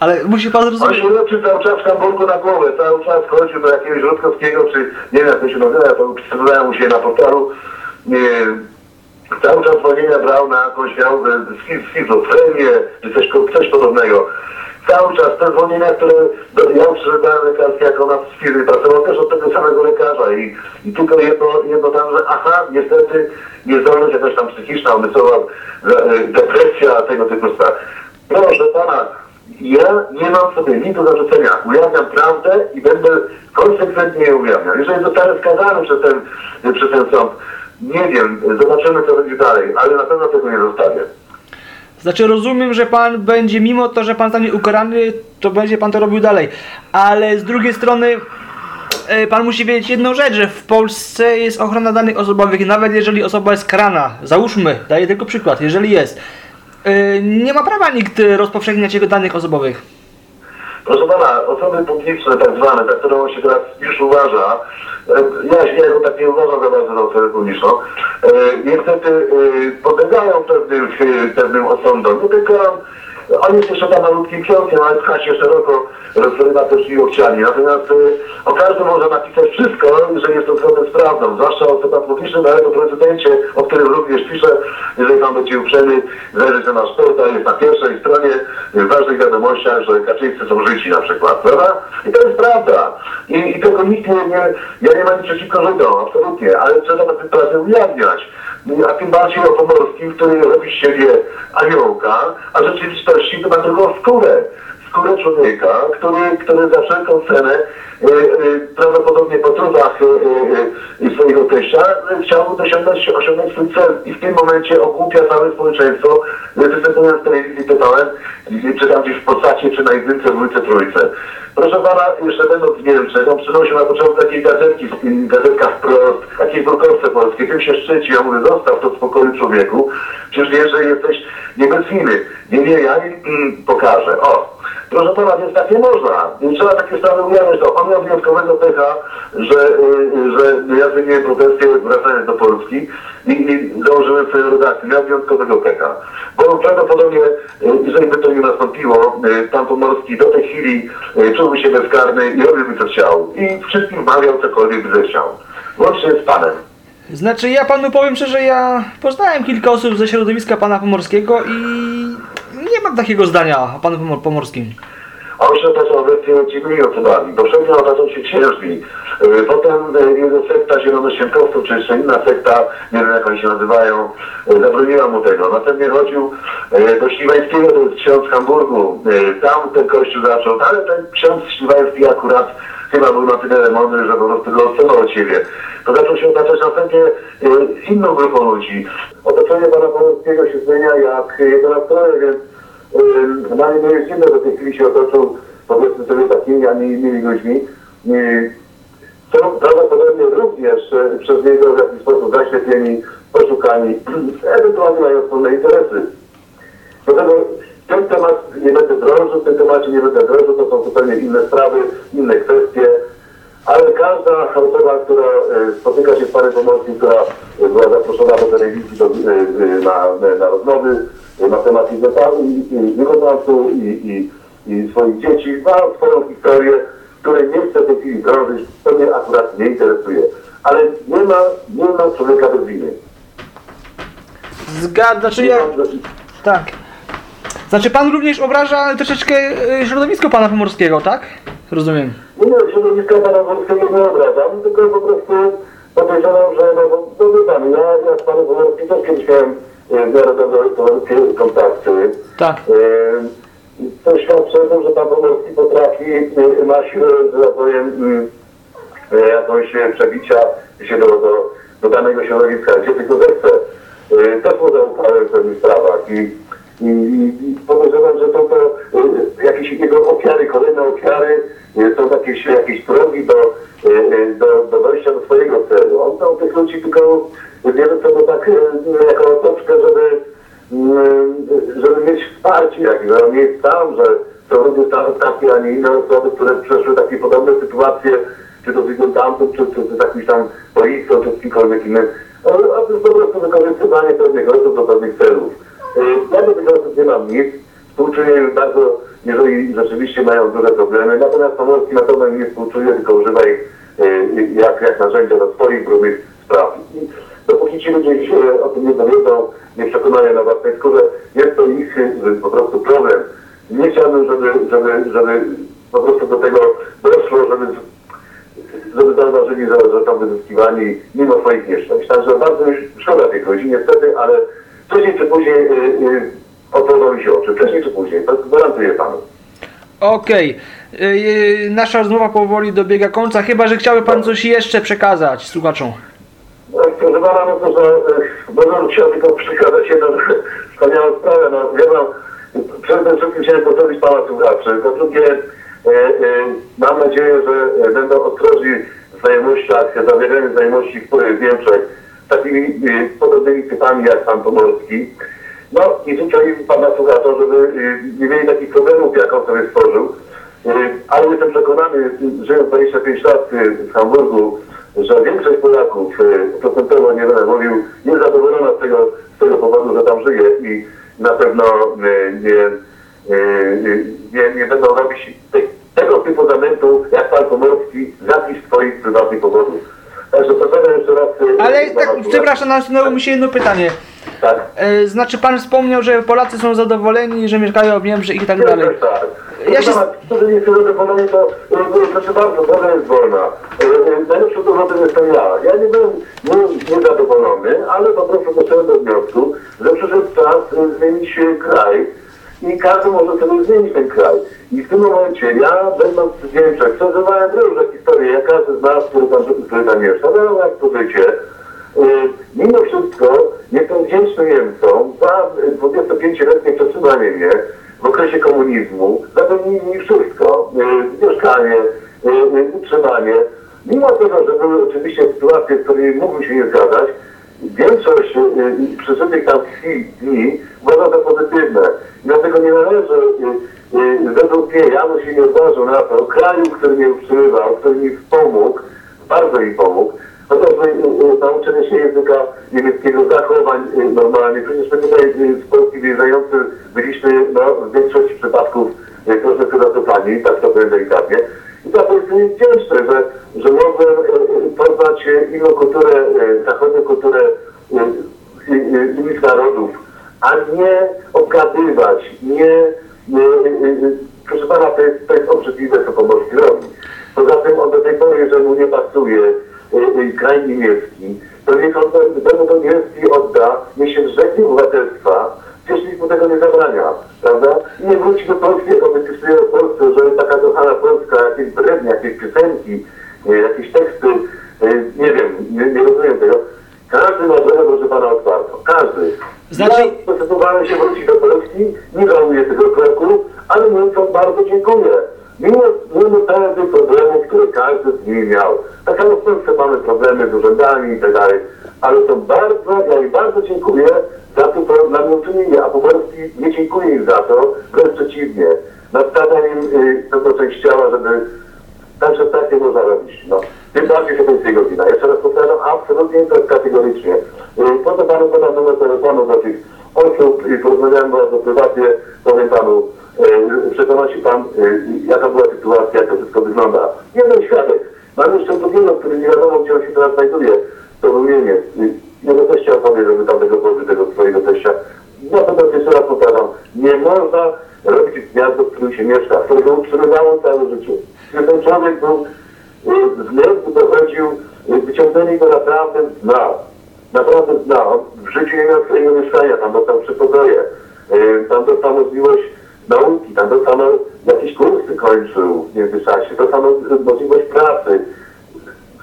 Ale musi pan On zrozumieć... się leczy cały czas w Hamburgu na głowę, cały czas chodził do jakiegoś Rutkowskiego, czy nie wiem jak to się nazywa, to przeczytałem mu się na portalu. Nie, cały czas zwolnienia brał na jakąś miał schiz- schizofrenię, czy coś, coś podobnego. Cały czas te zwolnienia, które ja przeczytałem lekarskie, jak ona w firmie pracował też od tego samego lekarza i, i tylko jedno, jedno tam, że aha, niestety niezdolność jakaś tam psychiczna, umysłowa, e, depresja, tego typu spraw. Proszę pana, ja nie mam sobie nic do zarzucenia. Ujawniam prawdę i będę konsekwentnie je ujawniał. Jeżeli zostanę skazany przez ten, przez ten sąd, nie wiem, zobaczymy co będzie dalej, ale na pewno tego nie zostawię. Znaczy rozumiem, że pan będzie, mimo to, że pan zostanie ukarany, to będzie pan to robił dalej. Ale z drugiej strony e, pan musi wiedzieć jedną rzecz, że w Polsce jest ochrona danych osobowych, nawet jeżeli osoba jest karana, załóżmy, daję tylko przykład, jeżeli jest, e, nie ma prawa nikt rozpowszechniać jego danych osobowych. Proszę pana, osoby publiczne tak zwane, za którą się teraz już uważa, e, ja się jako tak nie uważam za bardzo za osobę publiczną, e, niestety e, podlegają pewnym, pewnym osądom. Nie tylko on jest jeszcze tam malutkim pionkiem, ale pcha się szeroko, rozrywa też i obciani. Natomiast e, o każdym może napisać wszystko, że jest to zgodne z prawdą, zwłaszcza osoba publiczna, no ale o prezydencie, o którym również piszę, jeżeli pan będzie uprzejmy, zajrzeć na nasz portal, jest na pierwszej stronie w ważnych wiadomościach, że Kaczyńscy są życi na przykład, prawda? I to jest prawda. I, i tego nikt nie, nie, ja nie mam nic przeciwko Żydom, absolutnie, ale trzeba tę prawdę ujawniać. A tym bardziej o Pomorskim, który z siebie aniołka, a rzeczywistości to ma drugą skórę. Skórę człowieka, który, który za wszelką cenę e, e, prawdopodobnie po trudach e, swojego teścia chciał osiągnąć, osiągnąć swój cel i w tym momencie ogłupia całe społeczeństwo, występując w telewizji TVN, czy tam gdzieś w Polsacie, czy na jedynce, dwójce, trójce. Proszę pana, jeszcze będąc w Niemczech, on przynosił na początku takiej gazetki, gazetka wprost, takiej burkowce polskie, tym się szczyci, ja mówię, zostaw to w spokoju człowieku, przecież wiesz, że jesteś nie bez winy. Nie, nie, ja nie mm, pokażę. O, proszę pana, więc tak nie można. Trzeba takie sprawy ujawniać. To on miał wyjątkowego pecha, że, y, że ja zmieniłem profesję wracając do Polski i, i założyłem swoją redakcję. Miał wyjątkowego pecha. Bo prawdopodobnie, y, jeżeli by to nie nastąpiło, y, pan Pomorski do tej chwili czułby się bezkarny i robiłby co chciał. I wszystkim wmawiał cokolwiek by zechciał. Łącznie z panem. Znaczy ja panu powiem szczerze, ja poznałem kilka osób ze środowiska pana Pomorskiego i nie mam takiego zdania o panu Pomor- Pomorskim. A on się obecnie dziwnymi osobami. Poprzednio otaczał się księżmi, y, potem y, jego sekta zielonoświętowców, czy jeszcze inna sekta, nie wiem jak oni się nazywają, y, zabroniła mu tego. Następnie chodził do Śliwańskiego, to jest ksiądz Hamburgu, tam ten kościół zaczął, ale ten ksiądz Śliwański akurat chyba był na tyle mądry, że po prostu go odsunął od siebie. To zaczął się otaczać następnie inną grupą ludzi. Otoczenie pana Pomorskiego się zmienia jak jedenastkowe, więc na nie jest dziwne, że w tej chwili się otoczył powiedzmy sobie takimi, a nie innymi ludźmi. Są prawdopodobnie również e, przez niego w jakiś sposób zaślepieni, poszukani, *clears throat* ewentualnie mają wspólne interesy. Dlatego ten temat nie będę drążył, w tym temacie nie będę drążył, to są zupełnie inne sprawy, inne kwestie, ale każda osoba, która e, spotyka się z Panem Pomorskim, która była zaproszona do telewizji do, e, na, na rozmowy e, na temat jego, i- i, i, swoich dzieci, ma swoją historię, której nie chcę w tej chwili drążyć, to mnie akurat nie interesuje. Ale nie ma, nie ma człowieka bez winy. Zgadza, znaczy ja... Tak. Znaczy pan również obraża troszeczkę y, środowisko pana Pomorskiego, tak? Rozumiem. Nie, nie, środowiska pana Wolskiego nie obrażam, tylko po prostu podejrzewam, że no, no wie pan, ja, ja z panem Wolskim też kiedyś miałem e, dobre towarzyskie kontakty. Tak. E, To świadczy o tym, że pan Pomorski potrafi, e, ma siłę, że tak powiem, e, jakąś e, przebicia się do, do, do danego środowiska, gdzie tylko zechce. E, Też mu zaufałem w pewnych sprawach i, i, i podejrzewam, że to, to e, jakieś jego ofiary, kolejne ofiary, e, są jakieś, jakieś progi do, e, e, do, do dojścia do swojego celu. On tam tych ludzi tylko bierze sobie tak e, jako otoczkę, żeby Mm, żeby mieć wsparcie jakieś, on nie jest sam, że są również tam takie, a nie inne osoby, które przeszły takie podobne sytuacje, czy to z wyglądantem, czy, czy, czy z jakimś tam policją, czy z kimkolwiek innym. A a to jest po prostu wykorzystywanie pewnych osób do pewnych celów. Y, Ja do tych osób nie mam nic, współczuję im bardzo, jeżeli rzeczywiście mają duże problemy, natomiast Pomorski na pewno nie współczuje, tylko używa ich jak, jak narzędzia do swoich brudnych spraw. Dopóki ci ludzie się o tym nie dowiedzą, nie przekonają na własnej skórze, jest to ich po prostu problem. Nie chciałbym, żeby, żeby, żeby po prostu do tego doszło, żeby, żeby zauważyli, że, że są wyzyskiwani mimo swoich nieszczęść. Także bardzo mi szkoda tych ludzi, niestety, ale wcześniej czy później y, y, otworzą mi się oczy. Wcześniej czy później, to gwarantuję panu. Okej. Y, Nasza rozmowa powoli dobiega końca, chyba że chciałby pan coś jeszcze przekazać słuchaczom. Proszę pana, no to, że e, będę chciał tylko przekazać jedną wspaniałą sprawę. No, wie pan, przede wszystkim chciałem pozdrowić pana słuchaczy. Po drugie, e, e, mam nadzieję, że e, będą ostrożni w znajomościach, zawieraniu znajomości w Niemczech takimi e, podobnymi typami jak pan Pomorski. No i życzę im pana słuchacza, żeby e, nie mieli takich problemów, jak on sobie stworzył. E, Ale jestem przekonany, żyjąc 25 lat e, w Hamburgu, że większość Polaków e, procentowo nie będę mówił, jest zadowolona z tego, z tego powodu, że tam żyje i na pewno e, nie, e, nie, nie będą robić te, tego typu zamętu jak pan Pomorski z jakichś swoich prywatnych powodów. Także pozdrawiam jeszcze raz. Ale tak, przepraszam, nasunęło mi się jedno pytanie. Tak. Znaczy pan wspomniał, że Polacy są zadowoleni, że mieszkają w Niemczech i tak dalej. Tak. Ja się-. Którzy nie są zadowoleni, to proszę bardzo, droga jest wolna. E, e, Najlepszym dowodem jestem ja. Ja nie byłem nie, niezadowolony, ale po prostu doszedłem do wniosku, że przyszedł czas e, zmienić kraj i każdy może sobie zmienić ten kraj. I w tym momencie ja, będąc w Niemczech, przeżywałem różne historie, jak każdy z nas, który tam, który tam mieszka, no jak to życie, Mimo wszystko jestem wdzięczny Niemcom za 25-letnie przetrzymanie mnie w okresie komunizmu. Zapewnili wszystko. e, Mieszkanie, e, e, utrzymanie. Mimo tego, że były oczywiście sytuacje, z którymi mógłbym się nie zgadzać, większość przeżytych tam chwil, dni uważam za pozytywne. I dlatego nie należy według mnie, ja bym się nie odważył na to, kraju, który mnie utrzymywał, który mi pomógł, bardzo mi pomógł, chociażby y, y, nauczenie się języka niemieckiego, zachowań y, normalnych. Przecież my tutaj y, z Polski wyjeżdżający byliśmy no, w większości przypadków y, troszeczkę zacofani, tak to powiem delikatnie. I to jestem im wdzięczny, że, że y, y, poznać y, inną kulturę, y, zachodnią kulturę y, y, y, innych narodów, a nie obgadywać, nie y, y, y, proszę pana, to jest, to jest obrzydliwe, co Pomorski robi. Poza tym on do tej pory, że mu nie pasuje y, y, kraj niemiecki, to niech on do- temu do niemiecki odda, niech się zrzeknie obywatelstwa, przecież nikt mu tego nie zabrania, prawda? I nie wróci do Polski, jak obiecuje o Polsce, że taka kochana Polska, jakieś brednie, jakieś piosenki, y, jakieś teksty, y, nie wiem, nie, nie rozumiem tego. Każdy ma drogę, proszę pana, otwartą. Każdy. Znaczy- Ja zdecydowałem się wrócić do Polski, nie żałuję tego kroku, ale Niemcom bardzo dziękuję. Mimo, mimo pewnych problemów, które każdy z nich miał. Tak samo w Polsce mamy problemy z urzędami i tak dalej, ale to bardzo, ja im bardzo dziękuję za to, co dla mnie uczynili, a po polsku nie dziękuję im za to, wręcz przeciwnie. Nadstawia im y, to część ciała, żeby Także tak nie można robić. No. Tym bardziej, że to jest jego wina. Jeszcze raz powtarzam, absolutnie to jest kategorycznie. Y, Po to panu podam numer telefonu do tych osób i porozmawiałem bardzo prywatnie, powiem panu, przekona się pan, y, jaka była sytuacja, jak to wszystko wygląda. Jeden świadek. Mam jeszcze drugiego, który nie wiadomo, gdzie on się teraz znajduje. To. Y, Jego teścia opowie, żeby tamtego położyć tego swojego teścia. Natomiast jeszcze raz powtarzam, nie można robić gniazdo, w którym się mieszka, którego utrzymywało całe życie. Ten człowiek był z nerwu dochodził, wyciągnęli go naprawdę z dna. Naprawdę z dna. W życiu nie miał swojego mieszkania, tam dostał trzy pokoje, tam dostał możliwość nauki, tam dostał jakieś kursy kończył w międzyczasie, dostał y, możliwość pracy.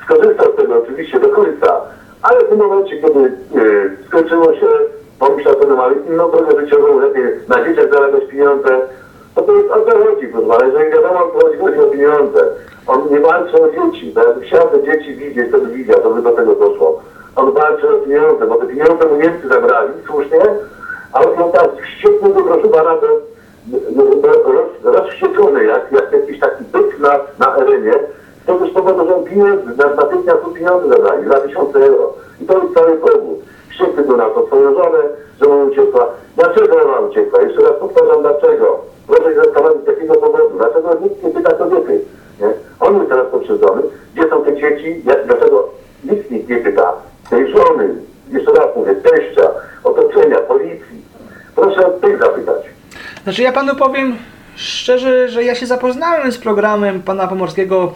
Skorzystał z tego oczywiście do końca, ale w tym momencie, kiedy y, skończyło się, pomyślał sobie, mamy inną drogę życiową, lepiej na dzieciach zarabiać pieniądze, to to jest o co chodzi, pana, jeżeli wiadomo, chodzi, chodzi o pieniądze. On nie walczy o dzieci, jakby chciał te dzieci widzieć, to widział, to by do tego doszło. On walczy o pieniądze, bo te pieniądze mu Niemcy zabrali, słusznie, ale on tak wściekły, był, proszę pana, do, do, do, roz, rozwścieczony, jak, jak jakiś taki byk na, na arenie, z tego powodu, że on pieniądze, na- natychmiast mu pieniądze zabrali, za tysiące euro. I to jest cały powód. Wściekły był na to swoją żonę, że ona uciekła. Dlaczego ona uciekła? Jeszcze raz powtarzam, dlaczego? Proszę się zastanowić, z jakiego powodu. Dlaczego nikt nie pyta kobiety? Nie? On jest teraz pokrzywdzony. Gdzie są te dzieci? Jak, dlaczego nikt nikt nie pyta? Tej żony, jeszcze raz mówię, teścia, otoczenia, policji. Proszę tych zapytać. Znaczy ja panu powiem szczerze, że ja się zapoznałem z programem pana Pomorskiego.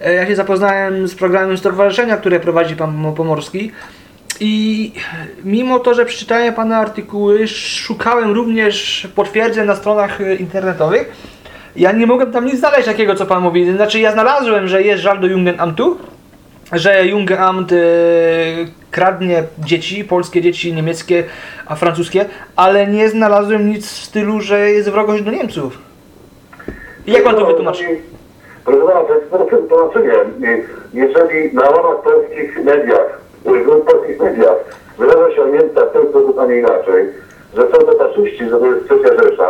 e, Ja się zapoznałem z programem stowarzyszenia, które prowadzi pan Pomorski. I mimo to, że przeczytałem pana artykuły, szukałem również potwierdzeń na stronach e, internetowych. Ja nie mogłem tam nic znaleźć takiego, co pan mówi. Znaczy ja znalazłem, że jest żal do Jugendamtu, że Jungamt e, kradnie dzieci, polskie dzieci, niemieckie, a francuskie, ale nie znalazłem nic w stylu, że jest wrogość do Niemców. I jak pan to wytłumaczy? Proszę pana, to jest tłumaczenie. Jeżeli na łamach polskich mediach, w polskich mediach wyraża się o Niemcach w ten sposób, a nie inaczej, że są to faszyści, że to jest trzecia Rzesza,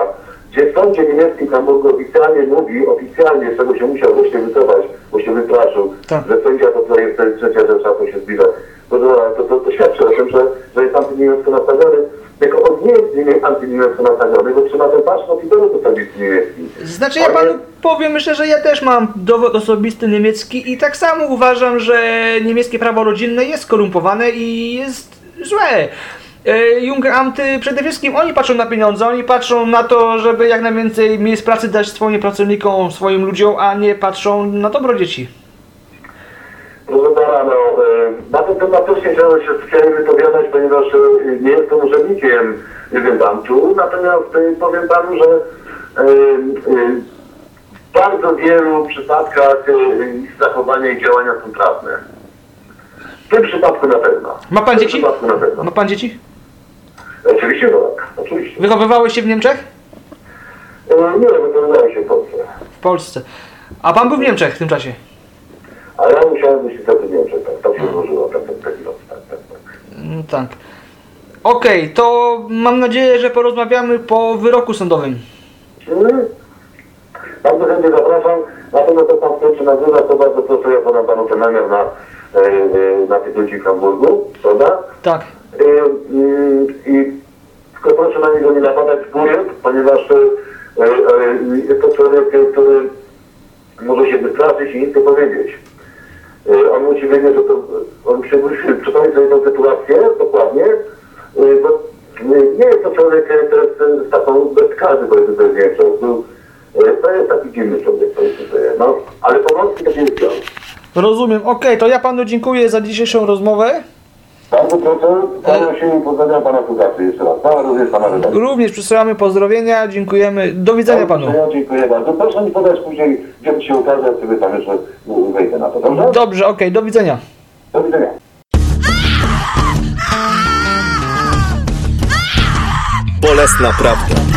gdzie w sądzie niemieckim Hamburgu oficjalnie mówi, oficjalnie z czego się musiał właśnie wycofać, bo się wystraszył, Tak. że sędzia to, co jest trzecia Rzesza, to się zbliża. To, to, to, to świadczy o tym, że, że jest antyniemiecko nastawiony, tylko on nie jest niemie- antyniemiecko nastawiony, bo trzyma ten paszport i dowód osobisty niemiecki. Znaczy ja panu jest- powiem szczerze, że ja też mam dowód osobisty niemiecki i tak samo uważam, że niemieckie prawo rodzinne jest skorumpowane i jest złe. E, Jungamty przede wszystkim oni patrzą na pieniądze, oni patrzą na to, żeby jak najwięcej miejsc pracy dać swoim pracownikom, swoim ludziom, a nie patrzą na dobro dzieci. Proszę pana, no, na ten temat też nie chciałem się specjalnie wypowiadać, ponieważ e, nie jestem urzędnikiem Jugendamtu, natomiast e, powiem panu, że e, w bardzo wielu przypadkach ich zachowania i działania są trafne. W tym przypadku na pewno. Ma pan w tym dzieci? przypadku na pewno. Ma pan dzieci? Oczywiście, że tak. Oczywiście. Wychowywały się w Niemczech? Nie, wypowiadałem się w Polsce. W Polsce. A pan był w Niemczech w tym czasie? Musiałem być niestety w Niemczech, tak, tak się złożyło, tak, tak, tak, tak, tak. Mm, Tak. Okej, to mam nadzieję, że porozmawiamy po wyroku sądowym. Mhm. Bardzo chętnie zapraszam. Natomiast to pan skończy nagrywa, to bardzo proszę, ja podam panu ten namiar na, e, e, na tych ludzi w Hamburgu, prawda? Tak. E, mm, I tylko proszę na niego nie napadać w górę, ponieważ e, e, jest to człowiek, który może się wystraszyć i nic nie powiedzieć. E, On musi wiedzieć, że to, on musi musi przypomnieć sobie tę sytuację dokładnie, e, bo e, nie jest to człowiek e, z taką bezkazy, powiedzmy, bez Niemców. Był E, To jest taki dziwny człowiek, powiedzmy sobie. No, ale pomocnik chciał. Rozumiem. Okej, to ja panu dziękuję za dzisiejszą rozmowę. Bardzo proszę, panu się pozdrawiam pana słuchaczy jeszcze raz. Pana również pana redaktora. Również przesyłamy pozdrowienia, dziękujemy. Do widzenia panu. Ja dziękuję bardzo. Proszę mi podać później, gdzie się okaże, jak sobie tam jeszcze wejdę na to, dobrze? Dobrze, okej, do widzenia. Do widzenia. Bolesna prawda.